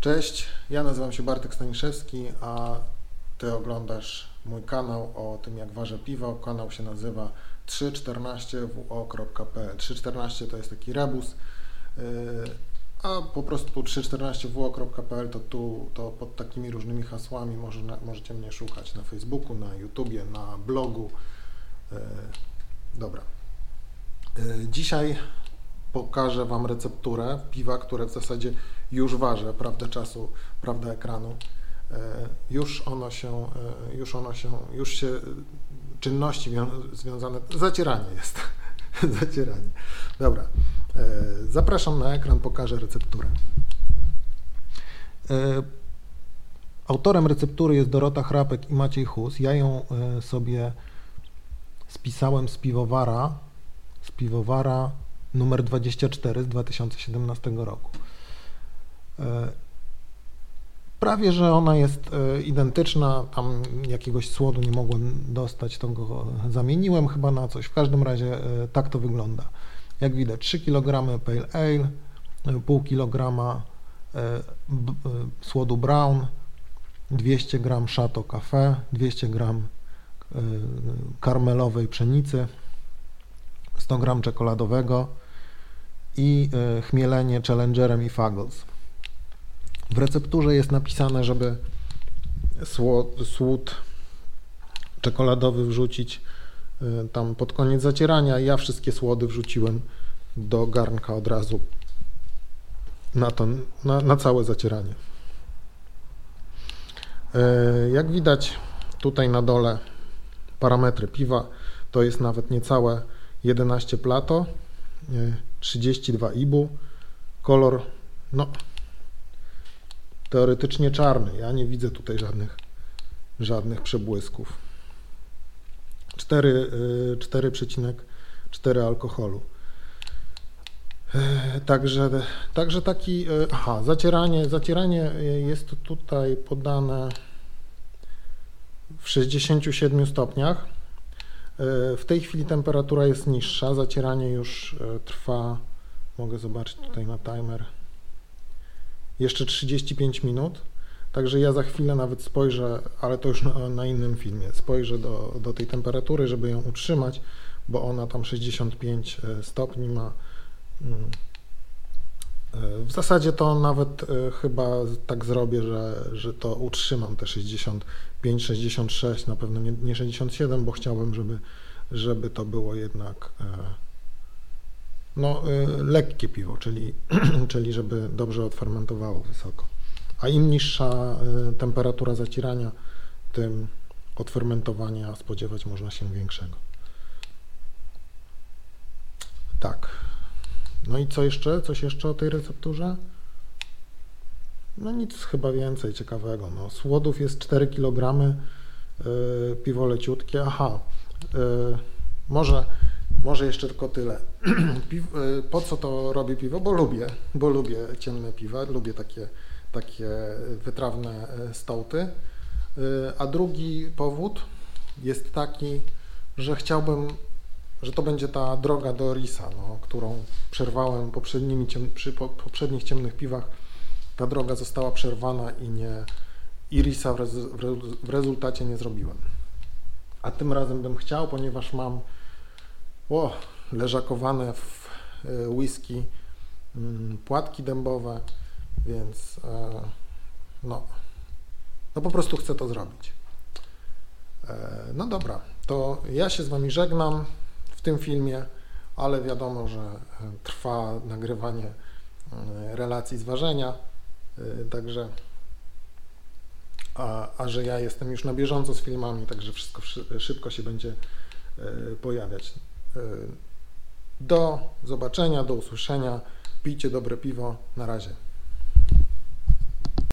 Cześć, ja nazywam się Bartek Staniszewski, a Ty oglądasz mój kanał o tym, jak ważę piwo. Kanał się nazywa 314wo.pl. 314 to jest taki rebus, yy, a po prostu 314wo.pl to tu, to pod takimi różnymi hasłami może, możecie mnie szukać na Facebooku, na YouTubie, na blogu. Yy, dobra. Yy, dzisiaj pokażę Wam recepturę piwa, które w zasadzie już ważę, prawda czasu, prawda ekranu. E, już ono się, e, już ono się, już się czynności związane, zacieranie jest, zacieranie. Dobra, e, zapraszam na ekran, pokażę recepturę. Autorem receptury jest Dorota Chrapek i Maciej Hus. Ja ją sobie spisałem z piwowara, z piwowara numer 24 z 2017 roku. E, prawie, że ona jest e, identyczna, tam jakiegoś słodu nie mogłem dostać, to go zamieniłem chyba na coś. W każdym razie e, tak to wygląda. Jak widać 3 kg Pale Ale, pół kilograma słodu Brown, 200 g Chateau Café, 200 g karmelowej pszenicy, 100 g czekoladowego i e, chmielenie Challengerem i Fuggles. W recepturze jest napisane, żeby słód czekoladowy wrzucić e, tam pod koniec zacierania. Ja wszystkie słody wrzuciłem do garnka od razu na, to, na, na całe zacieranie. E, jak widać tutaj na dole parametry piwa to jest nawet niecałe 11 plato, 32 IBU, kolor no teoretycznie czarny, ja nie widzę tutaj żadnych, żadnych przebłysków. 4,4 alkoholu. E, także, także taki, e, aha, zacieranie, zacieranie jest tutaj podane w 67 stopniach. E, w tej chwili temperatura jest niższa, zacieranie już e, trwa, mogę zobaczyć tutaj na timer, jeszcze 35 minut. Także ja za chwilę nawet spojrzę, ale to już na, na, innym filmie, spojrzę do, do tej temperatury, żeby ją utrzymać, bo ona tam 65 e, stopni ma. W zasadzie to nawet chyba tak zrobię, że, że to utrzymam te 65 5,66, na pewno nie, nie 67, bo chciałbym, żeby, żeby to było jednak e, no, e, lekkie piwo, czyli, czyli żeby dobrze odfermentowało wysoko. A im niższa e, temperatura zacierania, tym odfermentowania spodziewać można się większego. Tak. No i co jeszcze? Coś jeszcze o tej recepturze? No nic chyba więcej ciekawego. No, słodów jest 4 kg, yy, piwo leciutkie. Aha, yy, może, może jeszcze tylko tyle. Yy, po co to robię piwo? Bo lubię, bo lubię ciemne piwa, lubię takie, takie wytrawne y, stołty. Yy, a drugi powód jest taki, że chciałbym, że to będzie ta droga do Risa, no, którą przerwałem poprzednimi ciem, przy po, poprzednich ciemnych piwach ta droga została przerwana i nie Irisa w, rez, w rezultacie nie zrobiłem. A tym razem bym chciał, ponieważ mam o, leżakowane w e, whisky mm, płatki dębowe, więc e, no, no po prostu chcę to zrobić. E, no dobra, to ja się z Wami żegnam w tym filmie, ale wiadomo, że trwa nagrywanie relacji z ważenia. Y, także, a, a że ja jestem już na bieżąco z filmami, także wszystko szybko się będzie pojawiać. Do zobaczenia, do usłyszenia. Pijcie dobre piwo. Na razie.